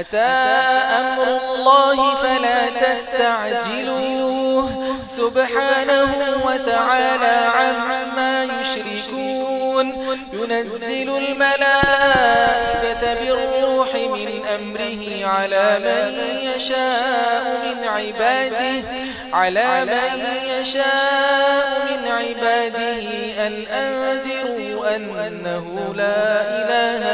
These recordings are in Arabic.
أتى أمر الله فلا تستعجلوه. سبحانه وتعالى عما يشركون. ينزل الملائكة بالروح من أمره على من يشاء من عباده على من يشاء من عباده أن أنذروا أنه لا إله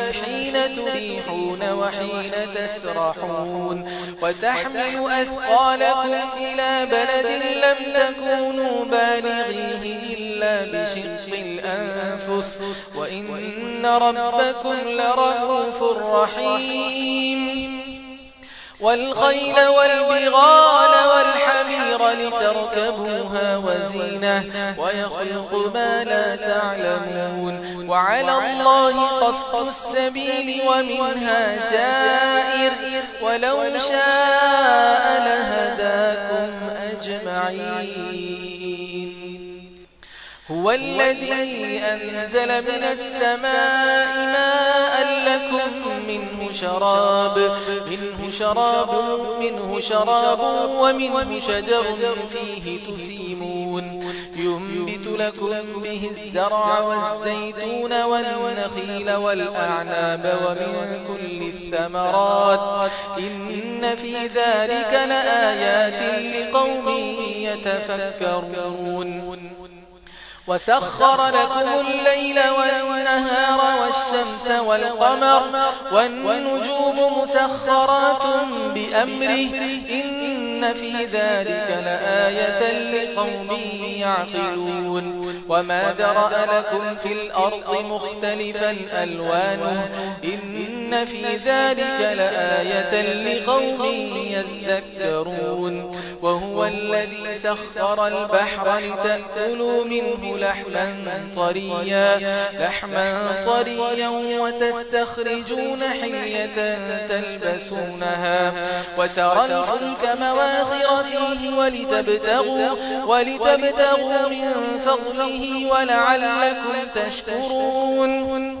تريحون وحين تسرحون وتحمل أثقالكم إلى بلد لم تكونوا بالغيه إلا بشق الأنفس وإن ربكم لرؤوف رحيم والخيل والبغال والحيل الْحَرِيرَ لِتَرْكَبُوهَا وَزِينَةً وَيَخْلُقُ مَا لَا تَعْلَمُونَ وَعَلَى اللَّهِ قَصْدُ السَّبِيلِ وَمِنْهَا جَائِرٌ وَلَوْ شَاءَ لَهَدَاكُمْ أَجْمَعِينَ هو الذي أنزل من السماء ماء لكم منه شراب منه شراب منه شراب ومن شجر فيه تسيمون. ينبت لكم به الزرع والزيتون والنخيل والأعناب ومن كل الثمرات. إن في ذلك لآيات لقوم يتفكرون. وسخر لكم الليل والنهار والشمس والقمر والنجوم مسخرات بأمره إن في ذلك لآية لقوم يعقلون وما درأ لكم في الأرض مختلفا الألوان إن في ذلك لآية لقوم يذكرون وهو الذي سخر البحر لتأكلوا منه لحما طريا, لحما طريا وتستخرجون حية تلبسونها. وترى الفلك مواخر فيه ولتبتغوا, ولتبتغوا من فضله ولعلكم تشكرون.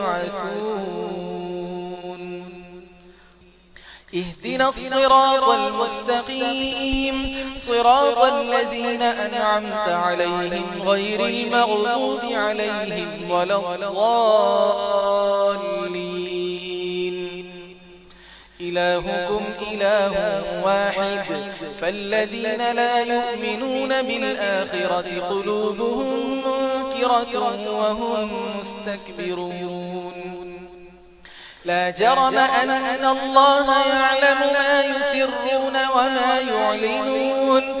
اهدنا الصراط المستقيم. صراط الذين أنعمت عليهم غير المغلوب عليهم ولا الضالين. إلهكم إله واحد. فالذين لا يؤمنون بالآخرة قلوبهم منكرة وهم مستكبرون. لا جرم أن الله يعلم ما يسرون وما يعلنون.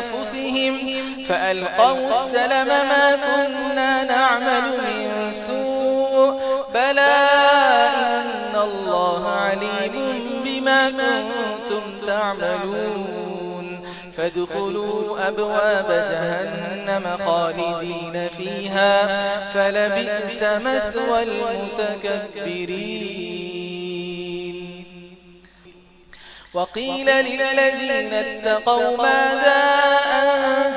فألقوا السلم ما كنا نعمل من سوء بلى إن الله عليم بما كنتم تعملون فادخلوا أبواب جهنم خالدين فيها فلبئس مثوى المتكبرين. وقيل للذين اتقوا ماذا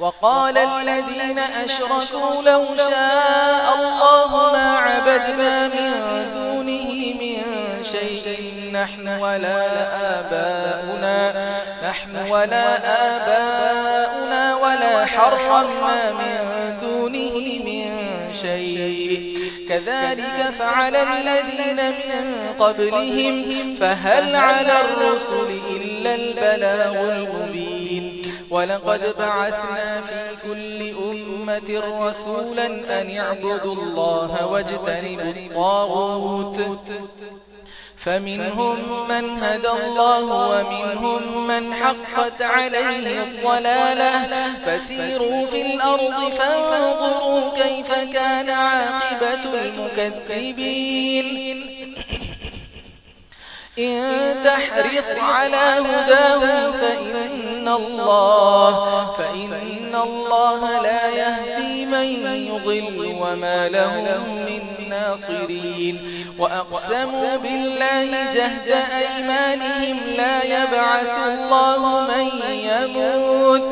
وقال الذين أشركوا لو شاء الله ما عبدنا من دونه من شيء. نحن ولا آباؤنا نحن ولا آباؤنا ولا حرمنا من دونه من شيء. كذلك فعل الذين من قبلهم فهل على الرسل إلا البلاغ المبين ولقد بعثنا في كل أمة رسولا أن يعبدوا الله واجتنبوا الطاغوت. فمنهم من هدى الله ومنهم من حقت عليه الضلالة. فسيروا في الأرض فانظروا كيف كان عاقبة المكذبين. إن تحرص على هداه فإن الله, فإن الله لا يهدي من يضل وما لهم من ناصرين. وأقسموا بالله جهد أيمانهم لا يبعث الله من يموت.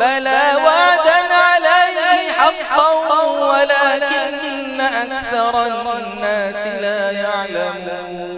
بلى وعدا عليه حقا ولكن أكثر الناس لا يعلمون.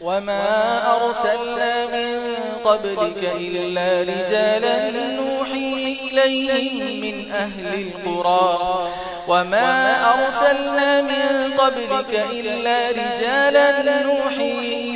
وما أرسلنا من قبلك إلا رجالا نوحي إليهم من أهل القرى. وما أرسلنا من قبلك إلا رجالا نوحي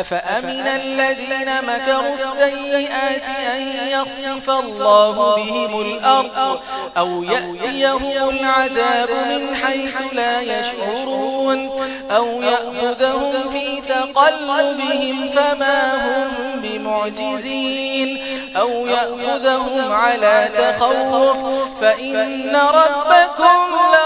أفأمن الذين مكروا السيئات أن يخصف الله بهم الأرض أو يأتيهم العذاب من حيث لا يشعرون. أو يأخذهم في تقلبهم فما هم بمعجزين. أو يأخذهم على تخوف. فإن ربكم لهم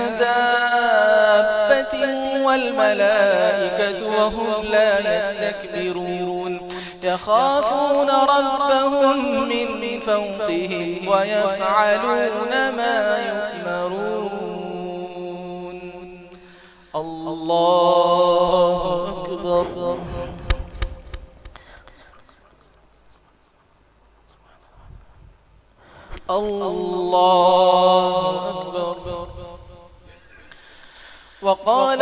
والملائكة وهم لا يستكبرون. يخافون ربهم من فوقهم ويفعلون ما يؤمرون. الله أكبر. الله أكبر. وقال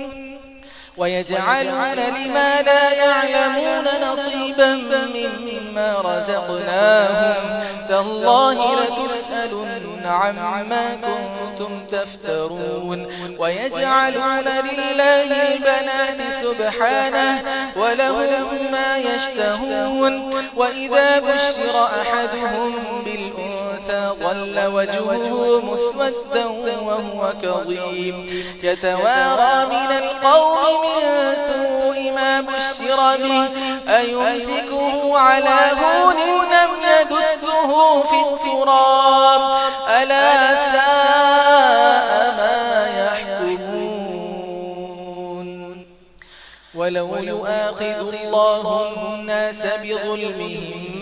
ويجعلون لما لا يعلمون نصيبا مما رزقناهم. تالله لتسألن عما كنتم تفترون. ويجعلون لله البنات سبحانه ولهم ما يشتهون. وإذا بشر أحدهم بالله ظل وجهه مسمدا وهو كظيم. يتوارى من القوم من سوء ما بشر به. أيمسكه على هون لم يدسه في التراب؟ ألا ساء ما يحكمون. ولو يؤاخذ الله الناس بظلمهم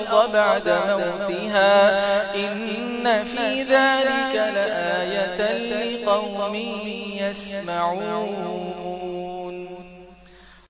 الأرض بعد موتها إن في ذلك لآية لقوم يسمعون.